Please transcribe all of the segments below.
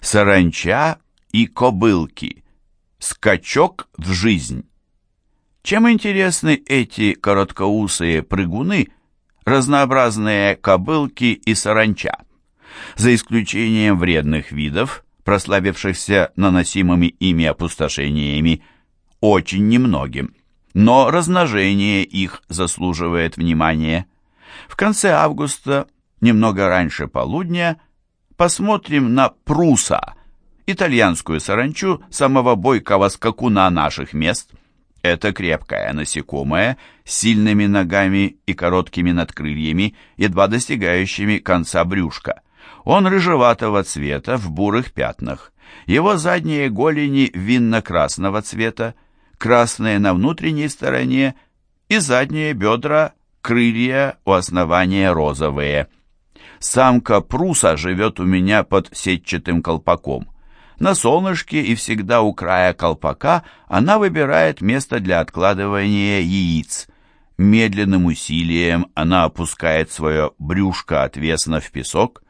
Саранча и кобылки. Скачок в жизнь. Чем интересны эти короткоусые прыгуны, разнообразные кобылки и саранча? За исключением вредных видов, прославившихся наносимыми ими опустошениями, очень немногим. Но размножение их заслуживает внимания. В конце августа, немного раньше полудня, посмотрим на пруса, итальянскую саранчу самого бойкого скакуна наших мест. Это крепкое насекомое с сильными ногами и короткими надкрыльями, едва достигающими конца брюшка. Он рыжеватого цвета в бурых пятнах. Его задние голени винно-красного цвета, красные на внутренней стороне и задние бедра, крылья у основания розовые. Самка пруса живет у меня под сетчатым колпаком. На солнышке и всегда у края колпака она выбирает место для откладывания яиц. Медленным усилием она опускает свое брюшко отвесно в песок.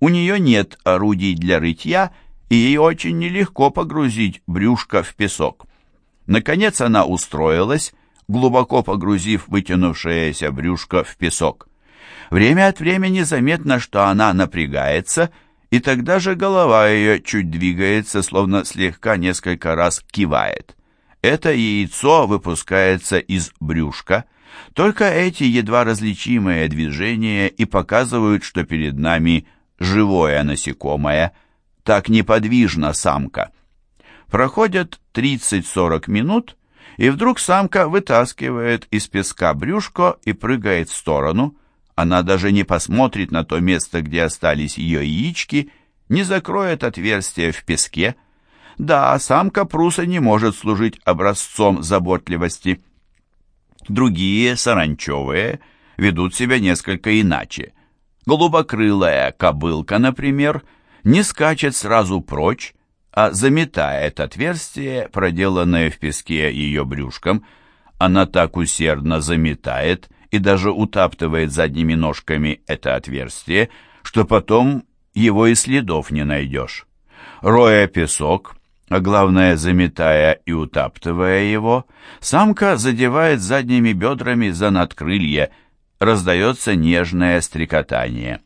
У нее нет орудий для рытья, и ей очень нелегко погрузить брюшко в песок. Наконец она устроилась, глубоко погрузив вытянувшееся брюшко в песок. Время от времени заметно, что она напрягается, и тогда же голова ее чуть двигается, словно слегка несколько раз кивает. Это яйцо выпускается из брюшка. Только эти едва различимые движения и показывают, что перед нами живое насекомое. Так неподвижна самка. Проходят 30-40 минут, и вдруг самка вытаскивает из песка брюшко и прыгает в сторону. Она даже не посмотрит на то место, где остались ее яички, не закроет отверстие в песке. Да, самка пруса не может служить образцом заботливости. Другие, саранчевые, ведут себя несколько иначе. Голубокрылая кобылка, например, не скачет сразу прочь, а заметает отверстие, проделанное в песке ее брюшком. Она так усердно заметает и даже утаптывает задними ножками это отверстие, что потом его и следов не найдешь. Роя песок, а главное, заметая и утаптывая его, самка задевает задними бедрами за надкрылье, раздается нежное стрекотание.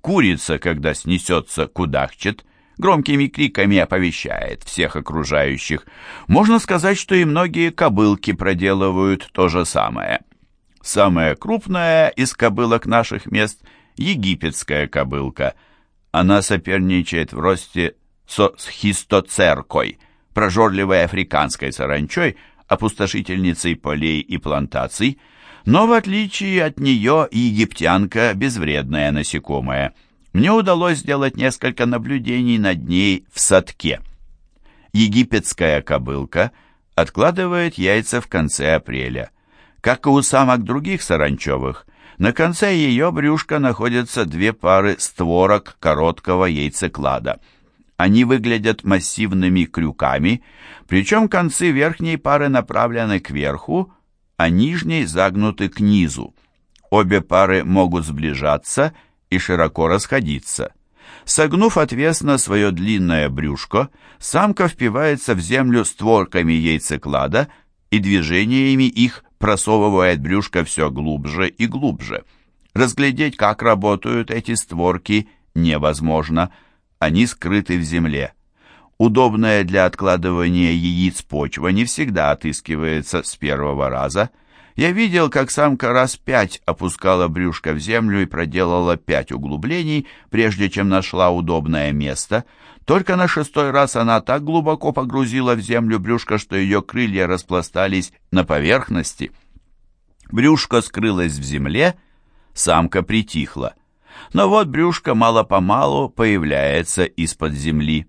Курица, когда снесется, кудахчет, громкими криками оповещает всех окружающих. Можно сказать, что и многие кобылки проделывают то же самое. Самая крупная из кобылок наших мест – египетская кобылка. Она соперничает в росте со схистоцеркой, прожорливой африканской саранчой, опустошительницей полей и плантаций, но в отличие от нее египтянка – безвредное насекомое – мне удалось сделать несколько наблюдений над ней в садке. Египетская кобылка откладывает яйца в конце апреля. Как и у самок других саранчевых, на конце ее брюшка находятся две пары створок короткого яйцеклада. Они выглядят массивными крюками, причем концы верхней пары направлены кверху, а нижней загнуты к низу. Обе пары могут сближаться и, широко расходиться. Согнув отвесно свое длинное брюшко, самка впивается в землю створками яйцеклада и движениями их просовывает брюшко все глубже и глубже. Разглядеть, как работают эти створки, невозможно. Они скрыты в земле. Удобная для откладывания яиц почва не всегда отыскивается с первого раза – я видел, как самка раз пять опускала брюшко в землю и проделала пять углублений, прежде чем нашла удобное место. Только на шестой раз она так глубоко погрузила в землю брюшко, что ее крылья распластались на поверхности. Брюшко скрылось в земле, самка притихла. Но вот брюшко мало-помалу появляется из-под земли.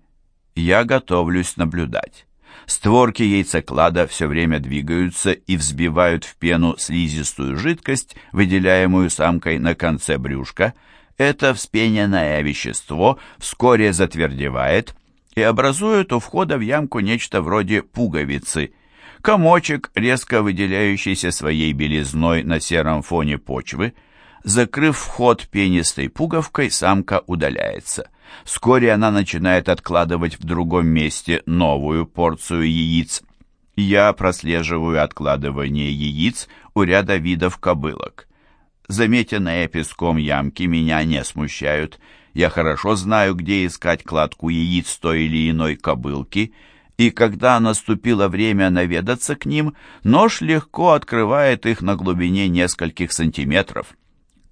Я готовлюсь наблюдать. Створки яйцеклада все время двигаются и взбивают в пену слизистую жидкость, выделяемую самкой на конце брюшка. Это вспененное вещество вскоре затвердевает и образует у входа в ямку нечто вроде пуговицы. Комочек, резко выделяющийся своей белизной на сером фоне почвы. Закрыв вход пенистой пуговкой, самка удаляется. Вскоре она начинает откладывать в другом месте новую порцию яиц. Я прослеживаю откладывание яиц у ряда видов кобылок. Заметенные песком ямки меня не смущают. Я хорошо знаю, где искать кладку яиц той или иной кобылки, и когда наступило время наведаться к ним, нож легко открывает их на глубине нескольких сантиметров.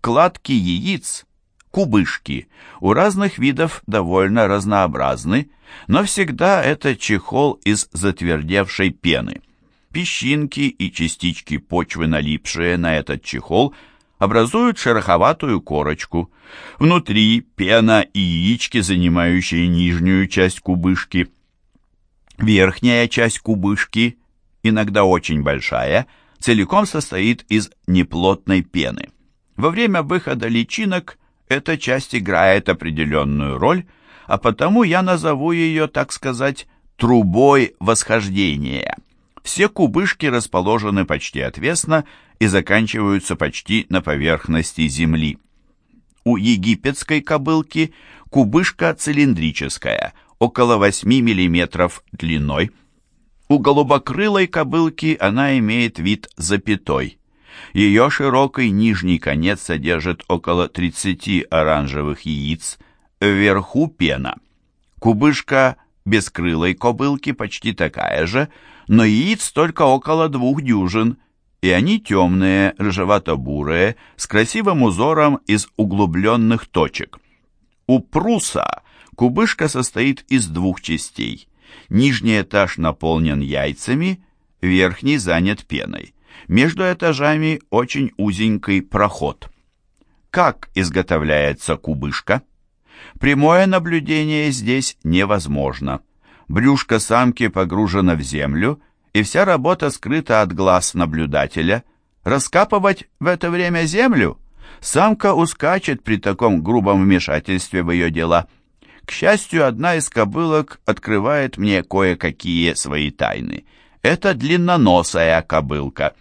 Кладки яиц, кубышки, у разных видов довольно разнообразны, но всегда это чехол из затвердевшей пены. Песчинки и частички почвы, налипшие на этот чехол, образуют шероховатую корочку. Внутри пена и яички, занимающие нижнюю часть кубышки. Верхняя часть кубышки, иногда очень большая, целиком состоит из неплотной пены. Во время выхода личинок эта часть играет определенную роль, а потому я назову ее, так сказать, трубой восхождения. Все кубышки расположены почти отвесно и заканчиваются почти на поверхности земли. У египетской кобылки кубышка цилиндрическая, около 8 мм длиной. У голубокрылой кобылки она имеет вид запятой. Ее широкий нижний конец содержит около 30 оранжевых яиц, вверху пена. Кубышка бескрылой кобылки почти такая же, но яиц только около двух дюжин, и они темные, рыжевато-бурые, с красивым узором из углубленных точек. У пруса кубышка состоит из двух частей. Нижний этаж наполнен яйцами, верхний занят пеной. Между этажами очень узенький проход. Как изготовляется кубышка? Прямое наблюдение здесь невозможно. Брюшко самки погружено в землю, и вся работа скрыта от глаз наблюдателя. Раскапывать в это время землю? Самка ускачет при таком грубом вмешательстве в ее дела. К счастью, одна из кобылок открывает мне кое-какие свои тайны. Это длинноносая кобылка.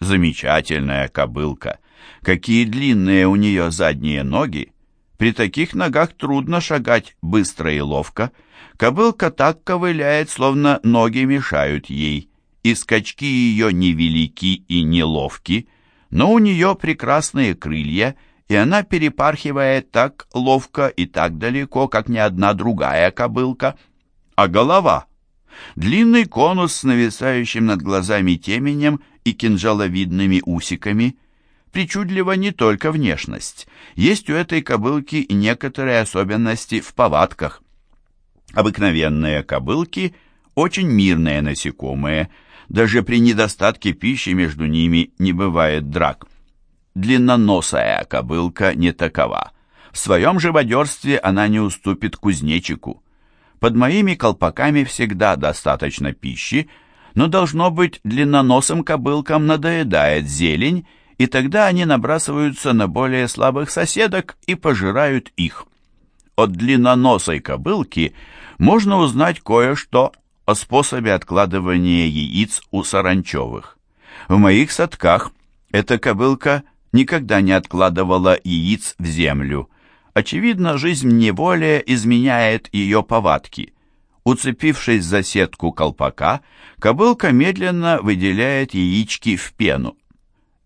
Замечательная кобылка. Какие длинные у нее задние ноги. При таких ногах трудно шагать быстро и ловко. Кобылка так ковыляет, словно ноги мешают ей, и скачки ее невелики и неловки, но у нее прекрасные крылья, и она перепархивает так ловко и так далеко, как ни одна другая кобылка. А голова? Длинный конус с нависающим над глазами теменем и кинжаловидными усиками – причудлива не только внешность. Есть у этой кобылки некоторые особенности в повадках. Обыкновенные кобылки – очень мирные насекомые. Даже при недостатке пищи между ними не бывает драк. Длинноносая кобылка не такова. В своем живодерстве она не уступит кузнечику. Под моими колпаками всегда достаточно пищи, но должно быть длинноносым кобылкам надоедает зелень, и тогда они набрасываются на более слабых соседок и пожирают их. От длинноносой кобылки можно узнать кое-что о способе откладывания яиц у саранчевых. В моих садках эта кобылка никогда не откладывала яиц в землю. Очевидно, жизнь неволе изменяет ее повадки. Уцепившись за сетку колпака, кобылка медленно выделяет яички в пену.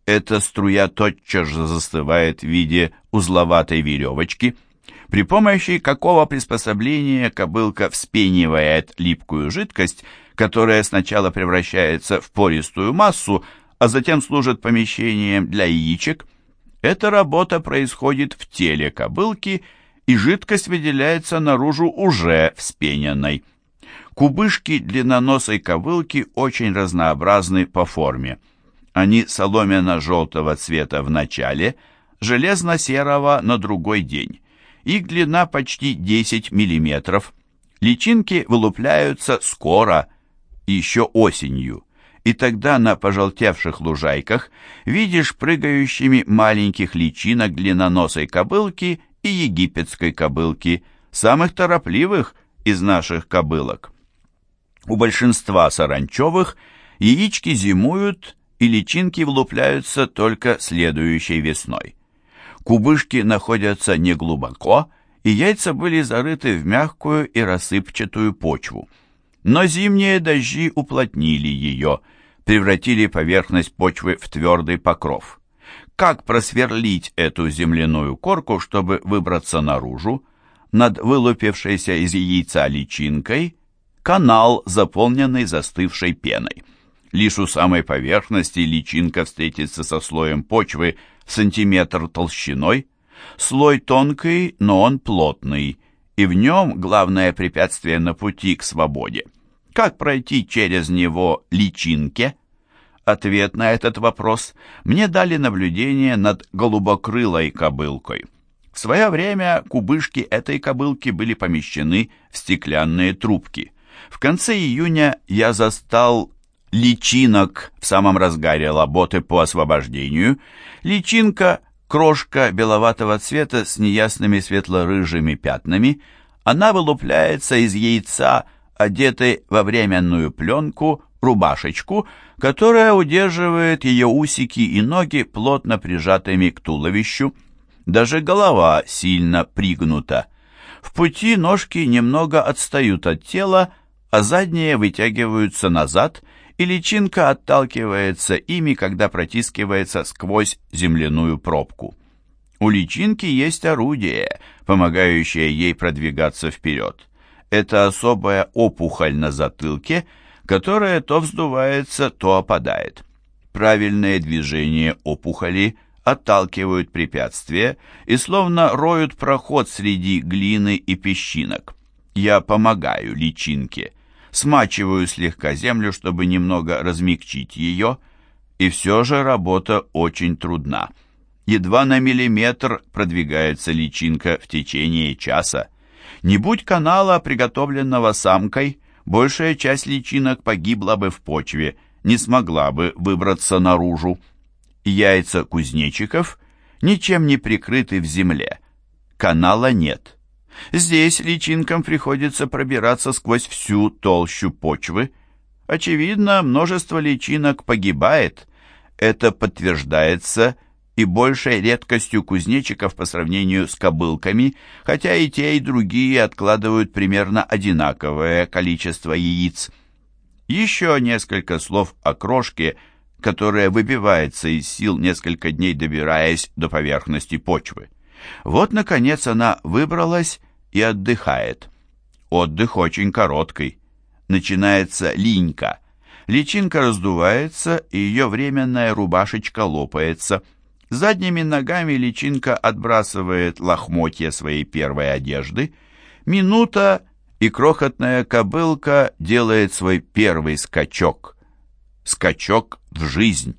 Эта струя тотчас же застывает в виде узловатой веревочки, при помощи какого приспособления кобылка вспенивает липкую жидкость, которая сначала превращается в пористую массу, а затем служит помещением для яичек. Эта работа происходит в теле кобылки, и жидкость выделяется наружу уже вспененной. Кубышки длинноносой кобылки очень разнообразны по форме. Они соломенно-желтого цвета в начале, железно-серого на другой день. Их длина почти 10 мм. Личинки вылупляются скоро, еще осенью, и тогда на пожелтевших лужайках видишь прыгающими маленьких личинок длинноносой кобылки и египетской кобылки, самых торопливых из наших кобылок. У большинства саранчевых яички зимуют и личинки влупляются только следующей весной. Кубышки находятся неглубоко и яйца были зарыты в мягкую и рассыпчатую почву. Но зимние дожди уплотнили ее, превратили поверхность почвы в твердый покров. Как просверлить эту земляную корку, чтобы выбраться наружу? Над вылупившейся из яйца личинкой канал, заполненный застывшей пеной. Лишь у самой поверхности личинка встретится со слоем почвы сантиметр толщиной. Слой тонкий, но он плотный, и в нем главное препятствие на пути к свободе. Как пройти через него личинке? Ответ на этот вопрос мне дали наблюдение над голубокрылой кобылкой. В свое время кубышки этой кобылки были помещены в стеклянные трубки. В конце июня я застал личинок в самом разгаре работы по освобождению. Личинка – крошка беловатого цвета с неясными светло-рыжими пятнами. Она вылупляется из яйца, одетой во временную пленку, рубашечку, которая удерживает ее усики и ноги плотно прижатыми к туловищу. Даже голова сильно пригнута. В пути ножки немного отстают от тела, а задние вытягиваются назад, и личинка отталкивается ими, когда протискивается сквозь земляную пробку. У личинки есть орудие, помогающее ей продвигаться вперед. Это особая опухоль на затылке, которая то вздувается, то опадает. Правильное движение опухоли отталкивают препятствия и словно роют проход среди глины и песчинок. Я помогаю личинке смачиваю слегка землю, чтобы немного размягчить ее, и все же работа очень трудна. Едва на миллиметр продвигается личинка в течение часа. Не будь канала, приготовленного самкой, большая часть личинок погибла бы в почве, не смогла бы выбраться наружу. Яйца кузнечиков ничем не прикрыты в земле. Канала нет. Здесь личинкам приходится пробираться сквозь всю толщу почвы. Очевидно, множество личинок погибает. Это подтверждается и большей редкостью кузнечиков по сравнению с кобылками, хотя и те, и другие откладывают примерно одинаковое количество яиц. Еще несколько слов о крошке, которая выбивается из сил несколько дней добираясь до поверхности почвы. Вот, наконец, она выбралась и отдыхает. Отдых очень короткий. Начинается линька. Личинка раздувается, и ее временная рубашечка лопается. Задними ногами личинка отбрасывает лохмотья своей первой одежды. Минута, и крохотная кобылка делает свой первый скачок. Скачок в жизнь.